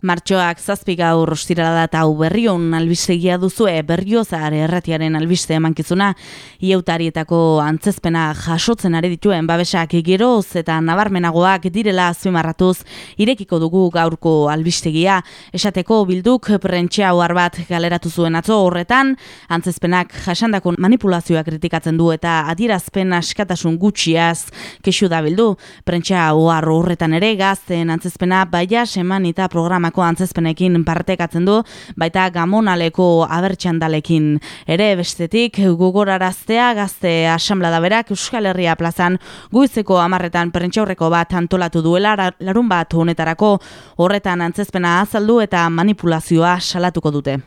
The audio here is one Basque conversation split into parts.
Martxoak zazpi gaur ostirala eta hau berrion albistegia duzue berriozar erratiaren albiste emankizuna. Ieutarietako antzezpena jasotzen ari dituen babesak geroz eta nabarmenagoak direla azpimarratuz irekiko dugu gaurko albistegia. Esateko bilduk prentxea ohar bat galeratu zuen atzo horretan. Antzezpenak jasandako manipulazioa kritikatzen du eta adierazpen askatasun gutxiaz kexu da bildu. Prentxea ohar horretan ere gazten antzezpena baia semanita programa Gamonako antzezpenekin partekatzen du, baita Gamonaleko abertxandalekin ere bestetik gogoraraztea gazte asamblada berak Euskal Herria plazan guizeko amarretan prentxaurreko bat antolatu duela larun bat honetarako horretan antzezpena azaldu eta manipulazioa salatuko dute.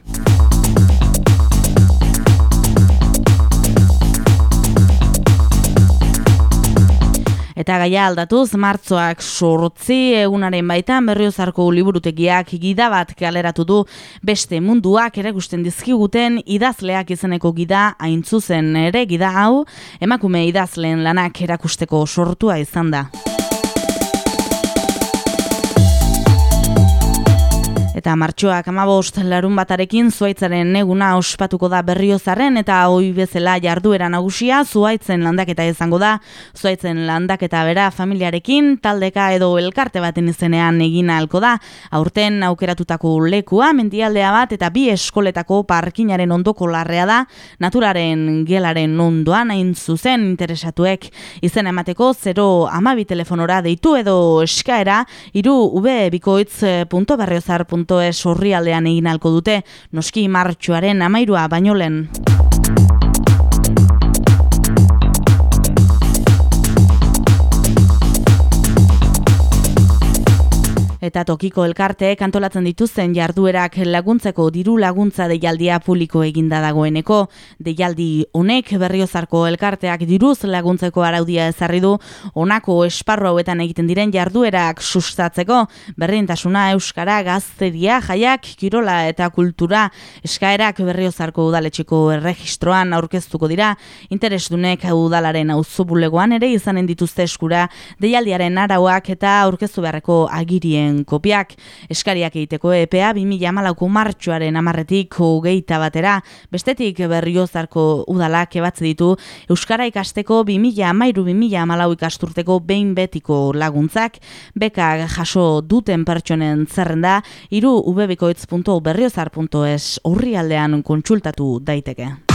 Eta gaia aldatuz, martzoak sortzi egunaren baitan berriozarko liburutegiak gida bat galeratu du beste munduak ere gusten dizkiguten idazleak izeneko gida aintzuzen ere gida hau emakume idazleen lanak erakusteko sortua izan da. Eta martxoak amabost larun batarekin zuaitzaren neguna ospatuko da berriozaren eta hoi bezala jarduera nagusia zuaitzen landaketa izango da. Zuaitzen landaketa bera familiarekin taldeka edo elkarte baten izenean egin ahalko da. Aurten aukeratutako lekua mendialdea bat eta bi eskoletako parkinaren ondoko larrea da. Naturaren gelaren ondoan hain zuzen interesatuek izen emateko 0 amabi telefonora deitu edo eskaera iru ube.berriozar.com es horri aldean egin alko dute, noski martxoaren amairua baino lehen. Eta tokiko elkarteek antolatzen dituzten jarduerak laguntzeko diru laguntza deialdia publiko eginda dagoeneko. Deialdi honek berriozarko elkarteak diruz laguntzeko araudia ezarri du. Honako esparru hauetan egiten diren jarduerak sustatzeko berrientasuna euskara gazteria jaiak kirola eta kultura. Eskaerak berriozarko udaletxeko erregistroan aurkeztuko dira. Interesdunek udalaren auzobulegoan ere izanen dituzte eskura. Deialdiaren arauak eta aurkeztu beharreko agirien kopiak. Eskariak egiteko EPA 2008ko martxoaren amarretik hogeita batera, bestetik berriozarko udalak ebatze ditu Euskara ikasteko 2000 amairu 2000 amalau ikasturteko behin betiko laguntzak, beka jaso duten pertsonen zerrenda, iru ubebikoitz.berriozar.es horri aldean kontsultatu daiteke.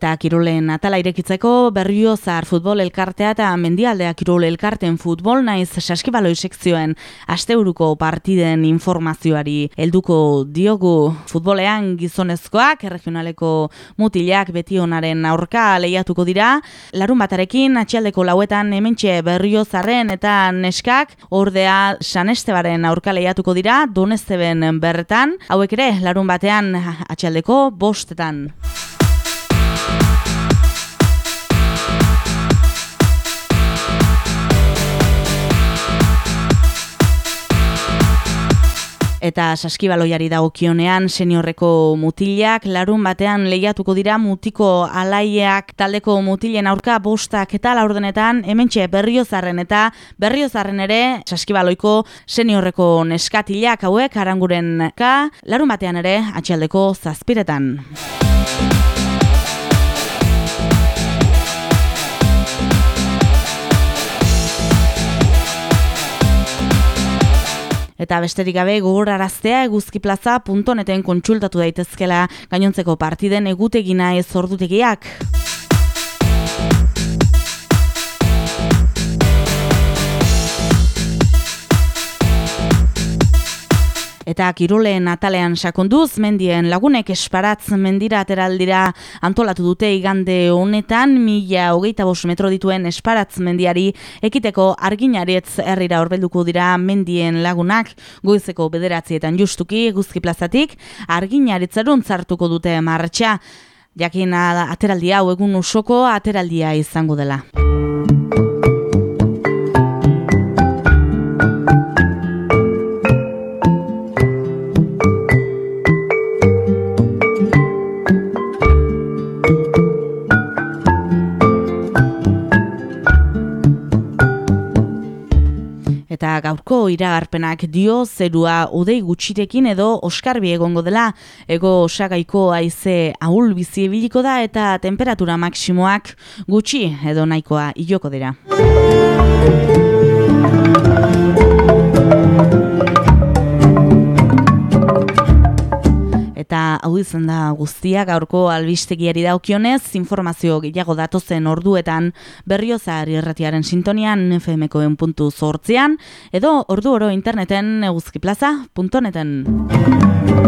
Eta kirolen atala irekitzeko berriozar futbol elkartea eta mendialdea kirol elkarten futbol naiz saskibaloi sekzioen asteuruko partiden informazioari helduko diogu futbolean gizonezkoak erregionaleko mutilak beti onaren aurka lehiatuko dira. Larun batarekin atxialdeko lauetan hementxe berriozarren eta neskak ordea sanestebaren aurka lehiatuko dira donesteben bertan. Hauek ere larun batean atxialdeko bostetan. Eta saskibaloiari dagokionean seniorreko mutilak larun batean lehiatuko dira mutiko alaieak taldeko mutilen aurka bostak eta laurdenetan hementxe berriozarren eta berriozarren ere saskibaloiko seniorreko neskatilak hauek aranguren ka larun batean ere atxaldeko zazpiretan. Eta besterik gabe gogoraraztea eguzkiplaza.neten kontsultatu daitezkela gainontzeko partiden egutegina ez ordutegiak. Eta kiroleen atalean sakonduz, mendien lagunek esparatz mendira ateraldira antolatu dute igande honetan, mila hogeita bos metro dituen esparatz mendiari ekiteko arginaretz herrira horbelduko dira mendien lagunak, goizeko bederatzietan justuki guzki plazatik, arginaretzarun zartuko dute martxa, jakin ateraldia hau egun usoko ateraldia izango dela. Eta gaurko iragarpenak dio zerua udei gutxirekin edo oskarbi egongo dela, ego osagaiko aize ahul bizi ebiliko da eta temperatura maksimoak gutxi edo nahikoa iloko dira. Eta hau izan da guztia gaurko albistegiari daukionez, informazio gehiago datozen orduetan berriozar irratiaren sintonian fmkoen puntu zortzean, edo ordu oro interneten eguzkiplaza.neten.